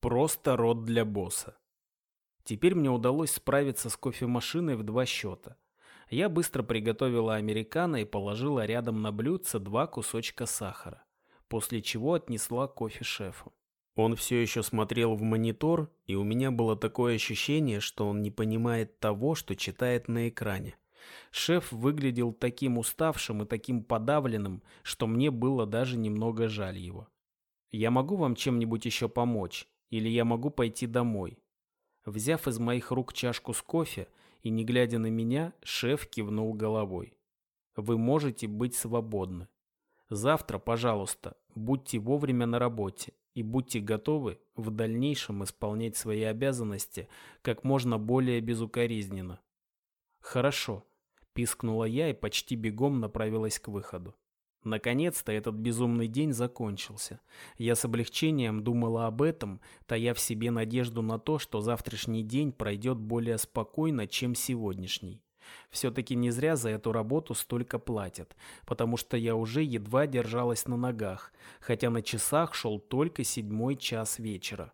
Просто рот для босса. Теперь мне удалось справиться с кофемашиной в два счета. Я быстро приготовила американо и положила рядом на блюдце два кусочка сахара, после чего отнесла кофе шефу. Он все еще смотрел в монитор, и у меня было такое ощущение, что он не понимает того, что читает на экране. Шеф выглядел таким уставшим и таким подавленным, что мне было даже немного жаль его. «Я могу вам чем-нибудь еще помочь? Или я могу пойти домой?» Взяв из моих рук чашку с кофе и не глядя на меня, шеф кивнул головой. «Вы можете быть свободны. Завтра, пожалуйста, будьте вовремя на работе и будьте готовы в дальнейшем исполнять свои обязанности как можно более безукоризненно». «Хорошо», – пискнула я и почти бегом направилась к выходу. Наконец-то этот безумный день закончился. Я с облегчением думала об этом, тая в себе надежду на то, что завтрашний день пройдет более спокойно, чем сегодняшний. Все-таки не зря за эту работу столько платят, потому что я уже едва держалась на ногах, хотя на часах шел только седьмой час вечера.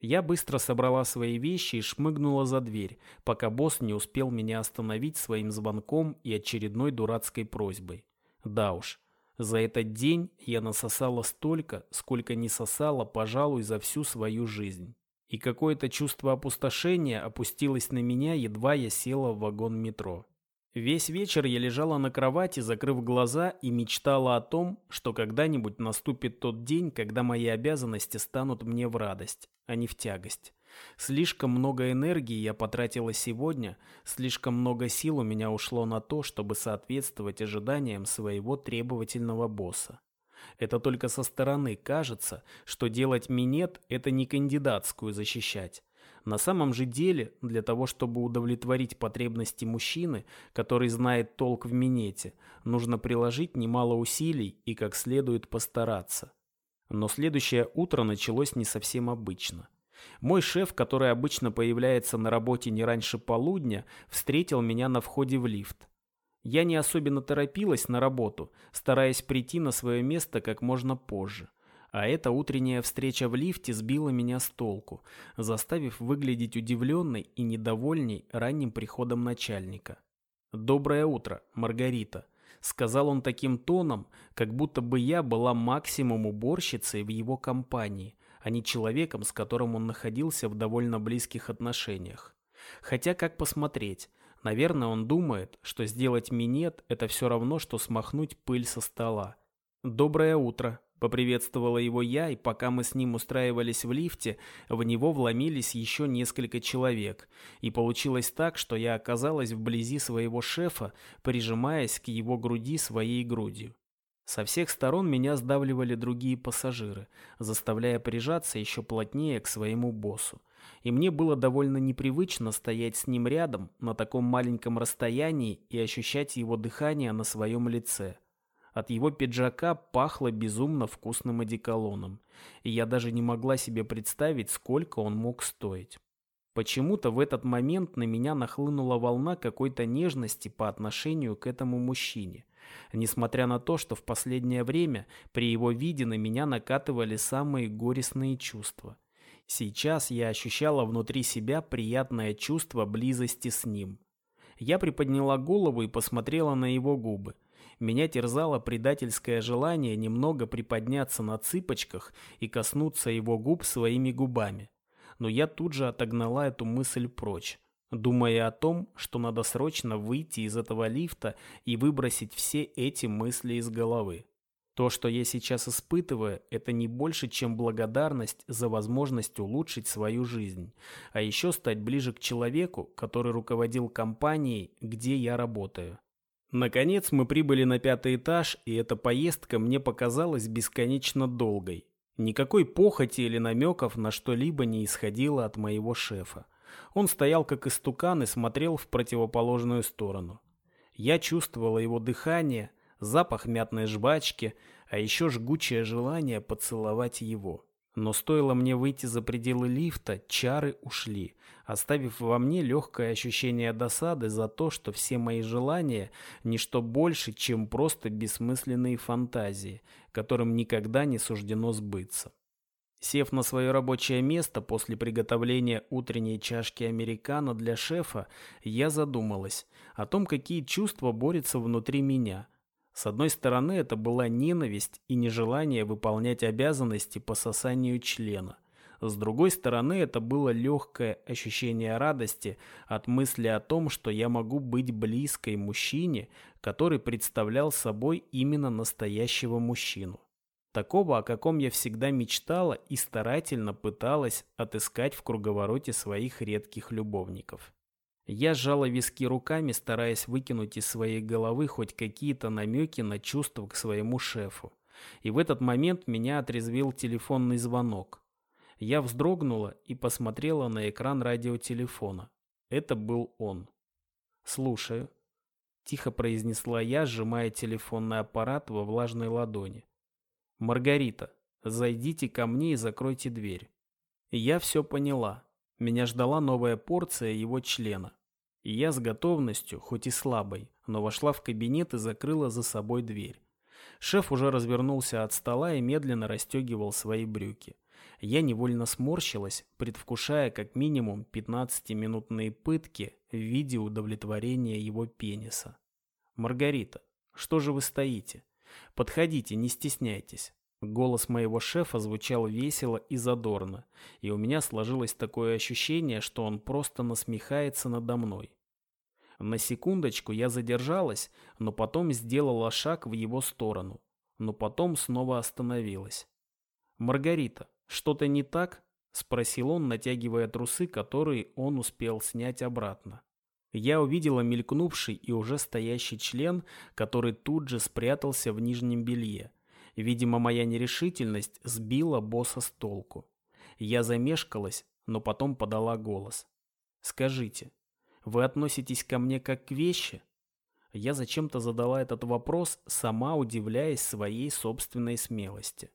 Я быстро собрала свои вещи и шмыгнула за дверь, пока босс не успел меня остановить своим звонком и очередной дурацкой просьбой. Да уж, за этот день я насосала столько, сколько не сосала, пожалуй, за всю свою жизнь. И какое-то чувство опустошения опустилось на меня, едва я села в вагон метро. Весь вечер я лежала на кровати, закрыв глаза, и мечтала о том, что когда-нибудь наступит тот день, когда мои обязанности станут мне в радость, а не в тягость. Слишком много энергии я потратила сегодня, слишком много сил у меня ушло на то, чтобы соответствовать ожиданиям своего требовательного босса. Это только со стороны кажется, что делать минет – это не кандидатскую защищать. На самом же деле, для того, чтобы удовлетворить потребности мужчины, который знает толк в минете, нужно приложить немало усилий и как следует постараться. Но следующее утро началось не совсем обычно – мой шеф, который обычно появляется на работе не раньше полудня, встретил меня на входе в лифт. Я не особенно торопилась на работу, стараясь прийти на свое место как можно позже. А эта утренняя встреча в лифте сбила меня с толку, заставив выглядеть удивленной и недовольней ранним приходом начальника. «Доброе утро, Маргарита», — сказал он таким тоном, как будто бы я была максимум уборщицей в его компании, а не человеком, с которым он находился в довольно близких отношениях. Хотя как посмотреть, наверное, он думает, что сделать минет – это все равно, что смахнуть пыль со стола. «Доброе утро», – поприветствовала его я, и пока мы с ним устраивались в лифте, в него вломились еще несколько человек, и получилось так, что я оказалась вблизи своего шефа, прижимаясь к его груди своей грудью. Со всех сторон меня сдавливали другие пассажиры, заставляя прижаться еще плотнее к своему боссу. И мне было довольно непривычно стоять с ним рядом на таком маленьком расстоянии и ощущать его дыхание на своем лице. От его пиджака пахло безумно вкусным одеколоном, и я даже не могла себе представить, сколько он мог стоить. Почему-то в этот момент на меня нахлынула волна какой-то нежности по отношению к этому мужчине несмотря на то, что в последнее время при его виде на меня накатывали самые горестные чувства. Сейчас я ощущала внутри себя приятное чувство близости с ним. Я приподняла голову и посмотрела на его губы. Меня терзало предательское желание немного приподняться на цыпочках и коснуться его губ своими губами. Но я тут же отогнала эту мысль прочь думая о том, что надо срочно выйти из этого лифта и выбросить все эти мысли из головы. То, что я сейчас испытываю, это не больше, чем благодарность за возможность улучшить свою жизнь, а еще стать ближе к человеку, который руководил компанией, где я работаю. Наконец мы прибыли на пятый этаж, и эта поездка мне показалась бесконечно долгой. Никакой похоти или намеков на что-либо не исходило от моего шефа. Он стоял как истукан и смотрел в противоположную сторону. Я чувствовала его дыхание, запах мятной жвачки, а еще жгучее желание поцеловать его. Но стоило мне выйти за пределы лифта, чары ушли, оставив во мне легкое ощущение досады за то, что все мои желания – ничто больше, чем просто бессмысленные фантазии, которым никогда не суждено сбыться. Сев на свое рабочее место после приготовления утренней чашки американо для шефа, я задумалась о том, какие чувства борются внутри меня. С одной стороны, это была ненависть и нежелание выполнять обязанности по сосанию члена. С другой стороны, это было легкое ощущение радости от мысли о том, что я могу быть близкой мужчине, который представлял собой именно настоящего мужчину. Такого, о каком я всегда мечтала и старательно пыталась отыскать в круговороте своих редких любовников. Я сжала виски руками, стараясь выкинуть из своей головы хоть какие-то намеки на чувства к своему шефу. И в этот момент меня отрезвил телефонный звонок. Я вздрогнула и посмотрела на экран радиотелефона. Это был он. «Слушаю», — тихо произнесла я, сжимая телефонный аппарат во влажной ладони. «Маргарита, зайдите ко мне и закройте дверь». я все поняла. Меня ждала новая порция его члена. И я с готовностью, хоть и слабой, но вошла в кабинет и закрыла за собой дверь. Шеф уже развернулся от стола и медленно расстегивал свои брюки. Я невольно сморщилась, предвкушая как минимум 15-минутные пытки в виде удовлетворения его пениса. «Маргарита, что же вы стоите? Подходите, не стесняйтесь. Голос моего шефа звучал весело и задорно, и у меня сложилось такое ощущение, что он просто насмехается надо мной. На секундочку я задержалась, но потом сделала шаг в его сторону, но потом снова остановилась. «Маргарита, что-то не так?» — спросил он, натягивая трусы, которые он успел снять обратно. Я увидела мелькнувший и уже стоящий член, который тут же спрятался в нижнем белье. Видимо, моя нерешительность сбила босса с толку. Я замешкалась, но потом подала голос. «Скажите, вы относитесь ко мне как к вещи?» Я зачем-то задала этот вопрос, сама удивляясь своей собственной смелости.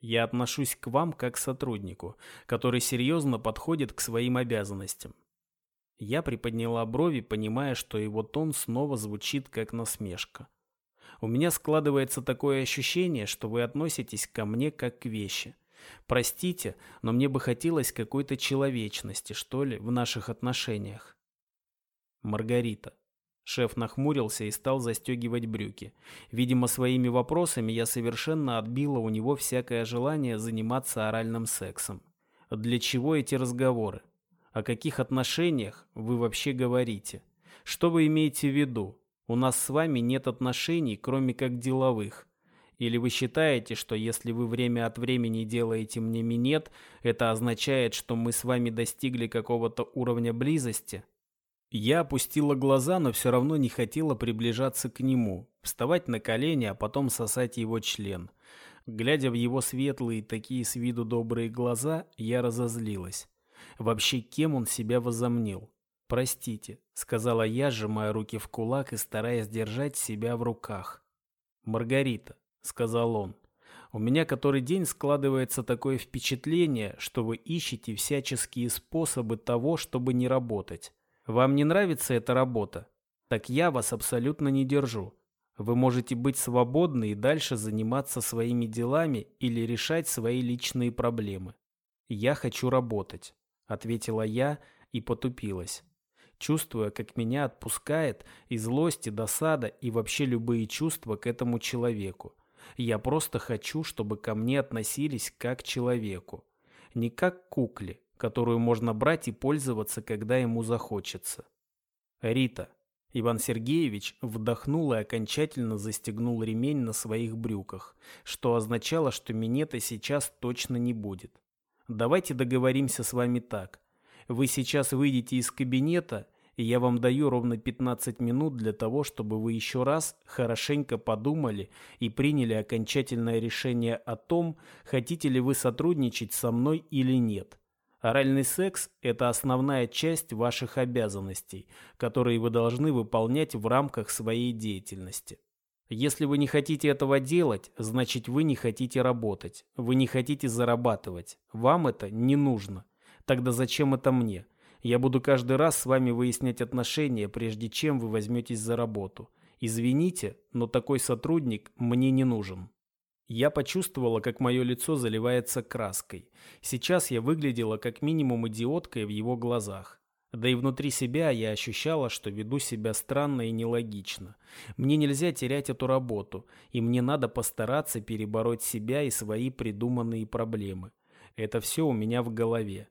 Я отношусь к вам как к сотруднику, который серьезно подходит к своим обязанностям. Я приподняла брови, понимая, что его тон снова звучит как насмешка. У меня складывается такое ощущение, что вы относитесь ко мне как к вещи. Простите, но мне бы хотелось какой-то человечности, что ли, в наших отношениях. Маргарита. Шеф нахмурился и стал застегивать брюки. Видимо, своими вопросами я совершенно отбила у него всякое желание заниматься оральным сексом. Для чего эти разговоры? О каких отношениях вы вообще говорите? Что вы имеете в виду? У нас с вами нет отношений, кроме как деловых. Или вы считаете, что если вы время от времени делаете мне минет, это означает, что мы с вами достигли какого-то уровня близости? Я опустила глаза, но все равно не хотела приближаться к нему, вставать на колени, а потом сосать его член. Глядя в его светлые, такие с виду добрые глаза, я разозлилась. Вообще, кем он себя возомнил? «Простите», — сказала я, сжимая руки в кулак и стараясь держать себя в руках. «Маргарита», — сказал он, — «у меня который день складывается такое впечатление, что вы ищете всяческие способы того, чтобы не работать. Вам не нравится эта работа? Так я вас абсолютно не держу. Вы можете быть свободны и дальше заниматься своими делами или решать свои личные проблемы. Я хочу работать. — ответила я и потупилась. Чувствуя, как меня отпускает и злость, и досада, и вообще любые чувства к этому человеку. Я просто хочу, чтобы ко мне относились как к человеку. Не как к кукле, которую можно брать и пользоваться, когда ему захочется. Рита. Иван Сергеевич вдохнул и окончательно застегнул ремень на своих брюках, что означало, что минета сейчас точно не будет. Давайте договоримся с вами так. Вы сейчас выйдете из кабинета, и я вам даю ровно 15 минут для того, чтобы вы еще раз хорошенько подумали и приняли окончательное решение о том, хотите ли вы сотрудничать со мной или нет. Оральный секс – это основная часть ваших обязанностей, которые вы должны выполнять в рамках своей деятельности. Если вы не хотите этого делать, значит вы не хотите работать, вы не хотите зарабатывать. Вам это не нужно. Тогда зачем это мне? Я буду каждый раз с вами выяснять отношения, прежде чем вы возьметесь за работу. Извините, но такой сотрудник мне не нужен. Я почувствовала, как мое лицо заливается краской. Сейчас я выглядела как минимум идиоткой в его глазах. Да и внутри себя я ощущала, что веду себя странно и нелогично. Мне нельзя терять эту работу, и мне надо постараться перебороть себя и свои придуманные проблемы. Это все у меня в голове.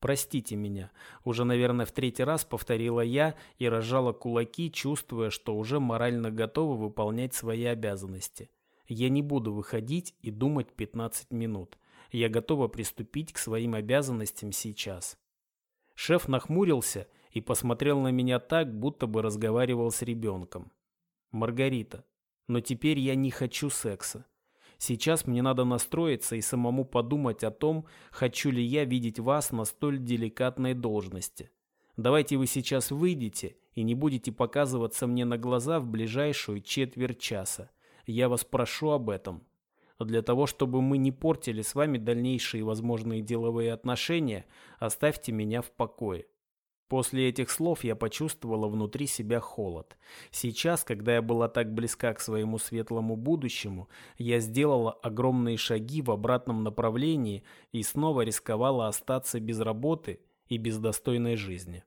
Простите меня. Уже, наверное, в третий раз повторила я и разжала кулаки, чувствуя, что уже морально готова выполнять свои обязанности. Я не буду выходить и думать 15 минут. Я готова приступить к своим обязанностям сейчас. Шеф нахмурился и посмотрел на меня так, будто бы разговаривал с ребенком. «Маргарита, но теперь я не хочу секса. Сейчас мне надо настроиться и самому подумать о том, хочу ли я видеть вас на столь деликатной должности. Давайте вы сейчас выйдете и не будете показываться мне на глаза в ближайшую четверть часа. Я вас прошу об этом. Для того, чтобы мы не портили с вами дальнейшие возможные деловые отношения, оставьте меня в покое. После этих слов я почувствовала внутри себя холод. Сейчас, когда я была так близка к своему светлому будущему, я сделала огромные шаги в обратном направлении и снова рисковала остаться без работы и без достойной жизни.